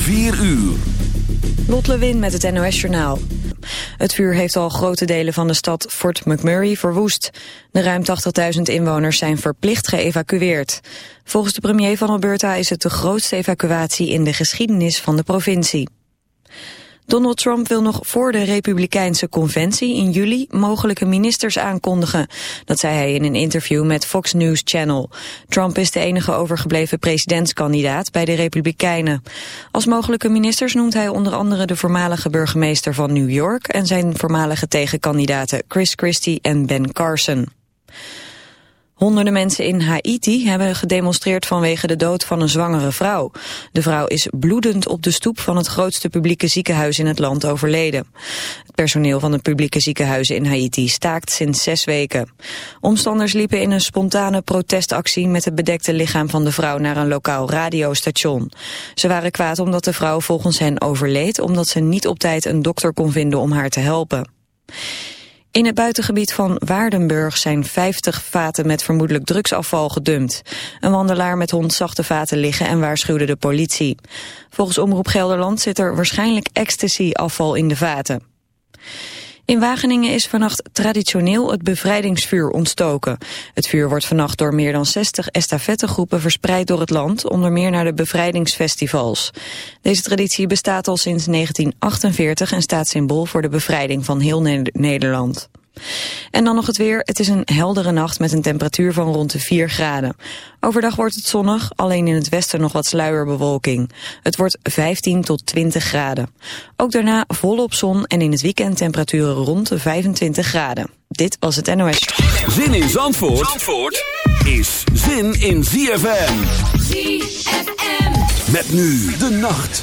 4 uur. Lot Lewin met het NOS Journaal. Het vuur heeft al grote delen van de stad Fort McMurray verwoest. De ruim 80.000 inwoners zijn verplicht geëvacueerd. Volgens de premier van Alberta is het de grootste evacuatie in de geschiedenis van de provincie. Donald Trump wil nog voor de Republikeinse conventie in juli mogelijke ministers aankondigen. Dat zei hij in een interview met Fox News Channel. Trump is de enige overgebleven presidentskandidaat bij de Republikeinen. Als mogelijke ministers noemt hij onder andere de voormalige burgemeester van New York en zijn voormalige tegenkandidaten Chris Christie en Ben Carson. Honderden mensen in Haiti hebben gedemonstreerd vanwege de dood van een zwangere vrouw. De vrouw is bloedend op de stoep van het grootste publieke ziekenhuis in het land overleden. Het personeel van de publieke ziekenhuizen in Haiti staakt sinds zes weken. Omstanders liepen in een spontane protestactie met het bedekte lichaam van de vrouw naar een lokaal radiostation. Ze waren kwaad omdat de vrouw volgens hen overleed omdat ze niet op tijd een dokter kon vinden om haar te helpen. In het buitengebied van Waardenburg zijn 50 vaten met vermoedelijk drugsafval gedumpt. Een wandelaar met hond zag de vaten liggen en waarschuwde de politie. Volgens Omroep Gelderland zit er waarschijnlijk ecstasy-afval in de vaten. In Wageningen is vannacht traditioneel het bevrijdingsvuur ontstoken. Het vuur wordt vannacht door meer dan 60 estafettegroepen verspreid door het land, onder meer naar de bevrijdingsfestivals. Deze traditie bestaat al sinds 1948 en staat symbool voor de bevrijding van heel Nederland. En dan nog het weer. Het is een heldere nacht met een temperatuur van rond de 4 graden. Overdag wordt het zonnig, alleen in het westen nog wat sluierbewolking. Het wordt 15 tot 20 graden. Ook daarna volop zon en in het weekend temperaturen rond de 25 graden. Dit was het NOS. Zin in Zandvoort, Zandvoort is zin in ZFM. ZFM. Met nu de nacht.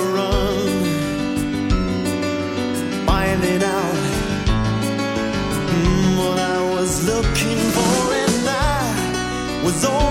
was all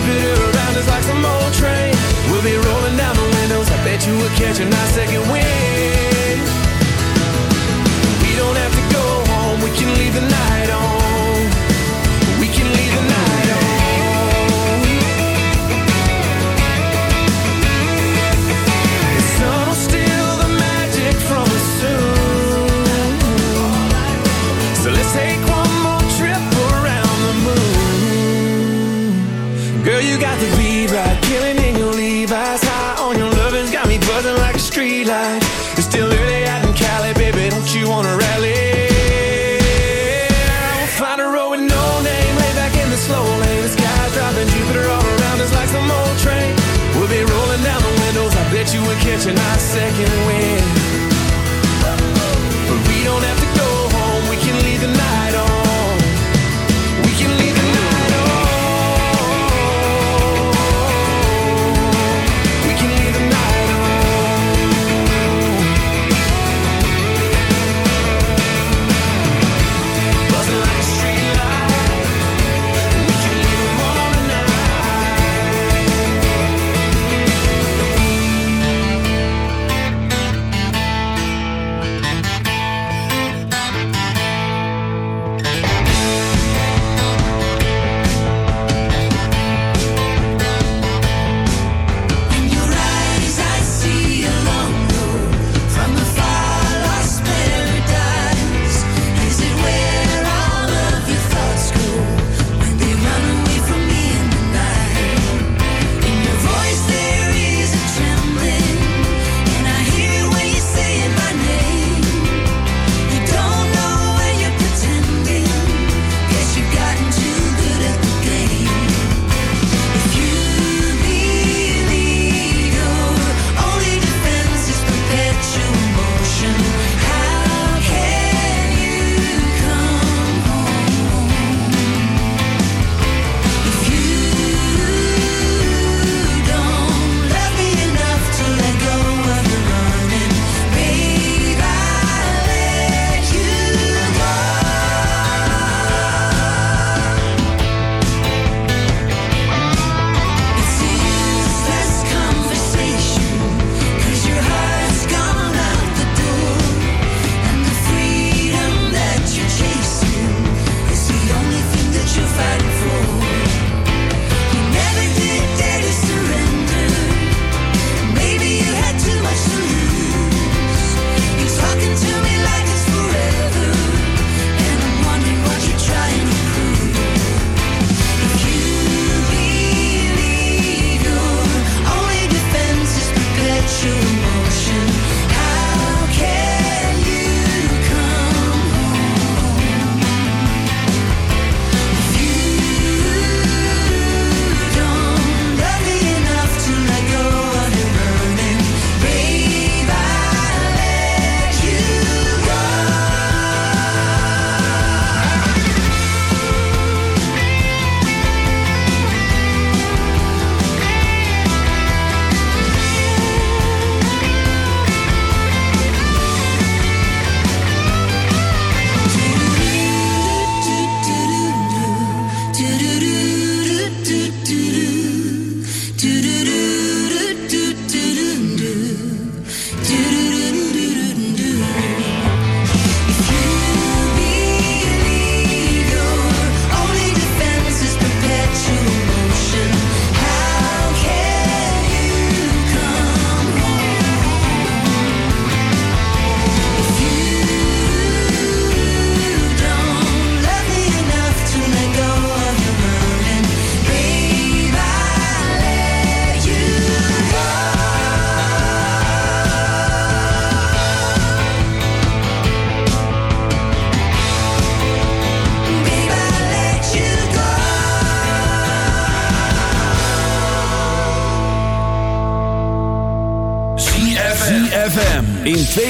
Jupiter around us like some old train. We'll be rolling down the windows. I bet you would catch a nice second wind.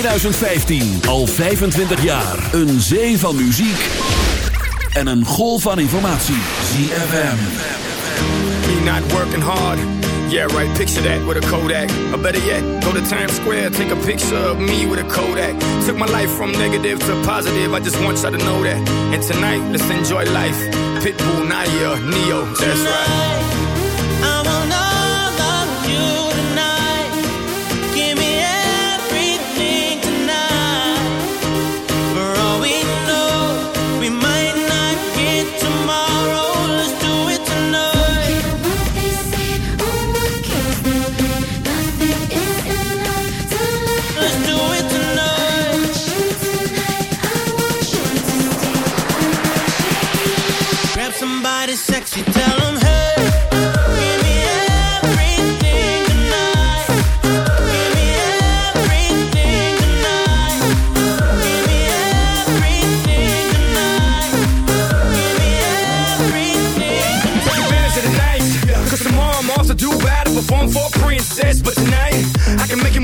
2015. Al 25 jaar. Een zee van muziek. En een golf van informatie. ZFM. Me not working hard. Yeah, right, picture that with a Kodak. Or better yet, go to Times Square, take a picture of me with a Kodak. Took my life from negative to positive, I just want y'all to know that. And tonight, let's enjoy life. Pitbull, Naya, Neo, that's right. Sexy, tell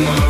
tomorrow.